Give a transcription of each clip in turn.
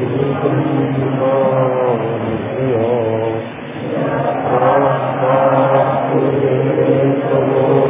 Thank you.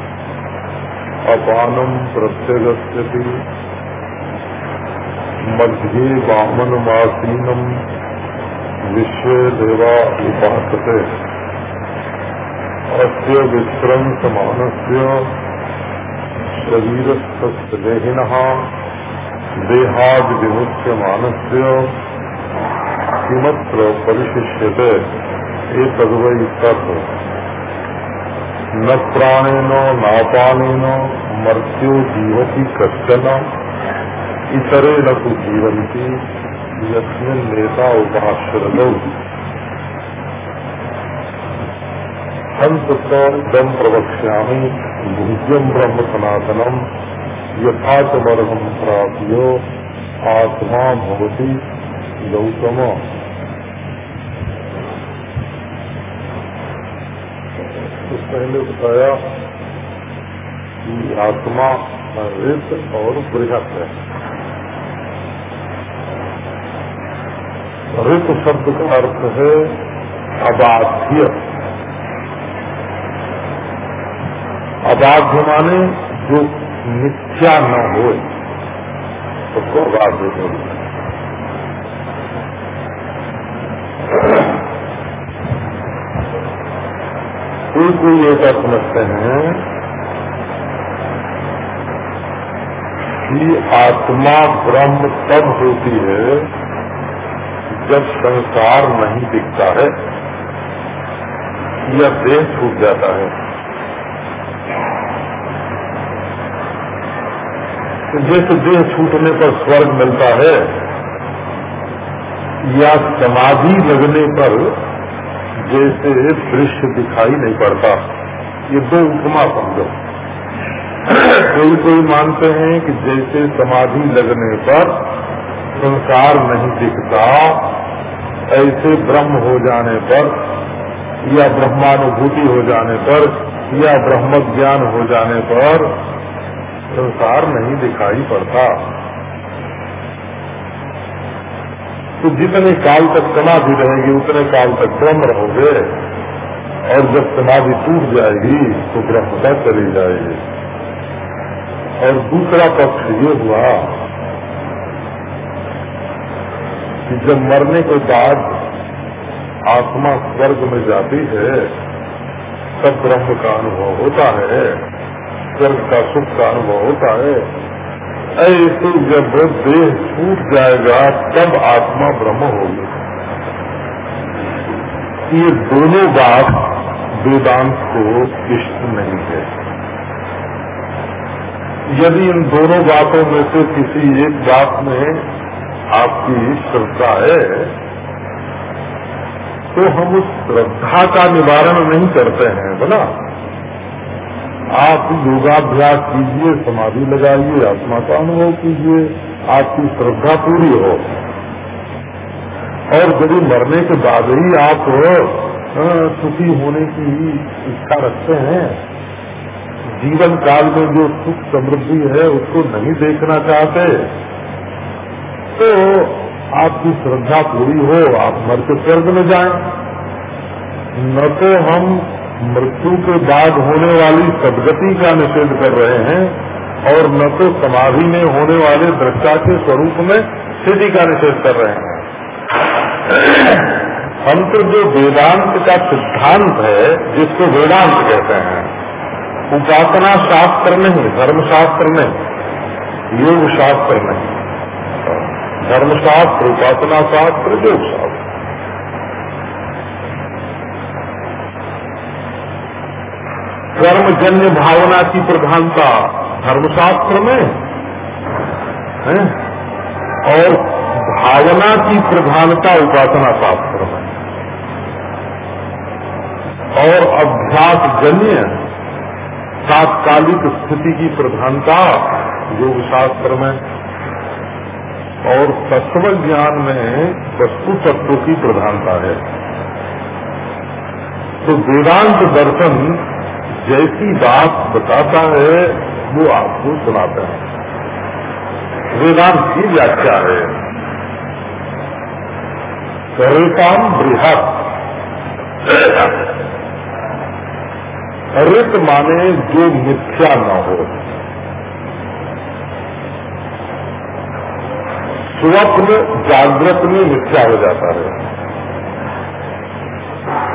प्रत्यगस्यति। मध्ये वामनमासीनम विश्व देवा उपासते। अस्य विश्रंसमानस्य शरीरस्थलेहिनः देहाद विमुच्यमानस्य किमत्र परिशिष्यते, एतद्वै तत् न प्राणेन नापानेन मृत्यु जीवती कश्चन। इतरे न तो जीवंती यस्मिन नेता उपाश्रद। हंस दम प्रवक्ष्यामी भूज्यम ब्रह्म सनातनम यथा चमर्हम प्राप्यो आत्मा भवती गौतम। पहले बताया कि आत्मा रित और बृहत है। रित शब्द का अर्थ है अबाध्य। अबाध्य माने जो मिथ्या न हो, उसको अबाध्य बोलते कोई कोई ऐसा समझते हैं कि आत्मा ब्रह्म तब होती है जब संसार नहीं दिखता है, या देह छूट जाता है। तो जैसे देह छूटने पर स्वर्ग मिलता है, या समाधि लगने पर जैसे दृश्य दिखाई नहीं पड़ता। ये दो उपमा समझो। कोई कोई मानते हैं कि जैसे समाधि लगने पर संसार नहीं दिखता, ऐसे ब्रह्म हो जाने पर या ब्रह्मानुभूति हो जाने पर या ब्रह्म ज्ञान हो जाने पर संसार नहीं दिखाई पड़ता। तो जितने काल तक समाधि रहेगी, उतने काल तक ब्रह्म रहोगे। और जब समाधि टूट जाएगी तो ब्रह्मता चली जाएगी। और दूसरा पक्ष ये हुआ कि जब मरने के बाद आत्मा स्वर्ग में जाती है, तब ब्रह्म का अनुभव होता है, स्वर्ग का सुख का अनुभव होता है। ऐसे जब देह छूट जाएगा, तब आत्मा ब्रह्म होगी। ये दोनों बात वेदांत को इष्ट नहीं है। यदि इन दोनों बातों में से किसी एक बात में आपकी श्रद्धा है तो हम उस श्रद्धा का निवारण नहीं करते हैं बोला आप योगाभ्यास कीजिए, समाधि लगाइए, आत्मा का अनुभव कीजिए, आपकी श्रद्धा पूरी हो। और यदि मरने के बाद ही आप सुखी होने की इच्छा रखते हैं, जीवन काल में जो सुख समृद्धि है, उसको नहीं देखना चाहते तो आपकी श्रद्धा पूरी हो, आप मर के स्वर्ग में जाए। न तो हम मृत्यु के बाद होने वाली सदगति का निषेध कर रहे हैं और न तो समाधि में होने वाले दृष्टा के स्वरूप में स्थिति का निषेध कर रहे हैं। तंत्र जो वेदांत का सिद्धांत है, जिसको वेदांत कहते हैं, उपासना शास्त्र नहीं, धर्मशास्त्र नहीं योग शास्त्र नहीं। धर्मशास्त्र, उपासना शास्त्र योग शास्त्र कर्मजन्य भावना की प्रधानता धर्मशास्त्र में है? और भावना की प्रधानता उपासना शास्त्र में। और अभ्यास जन्य तात्कालिक स्थिति की प्रधानता योग शास्त्र में। और तत्व ज्ञान में वस्तु तत्व की प्रधानता है। तो वेदांत दर्शन जैसी बात बताता है, वो आपको सुनाता है। वेदांत की व्याख्या है। रेताम बृहत। रित माने जो मिथ्या न हो। स्वप्न जागृत में मिथ्या हो जाता है।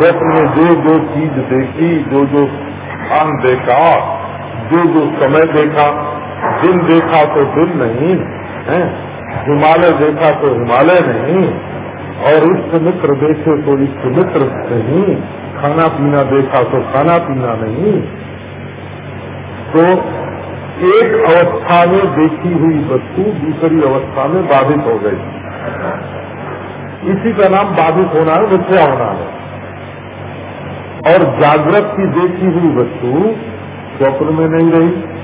स्वप्न में जो जो चीज़ देखी जो जो स्थान देखा जो जो समय देखा, दिन देखा तो दिन नहीं, है? हिमालय देखा तो हिमालय नहीं, और इष्ट मित्र देखे तो इष्ट मित्र नहीं, खाना पीना देखा तो खाना पीना नहीं। तो एक अवस्था में देखी हुई वस्तु दूसरी अवस्था में बाधित हो गई। इसी का नाम बाधित होना है, मिथ्या होना है। और जागृत की देखी हुई वस्तु स्वप्न में नहीं रही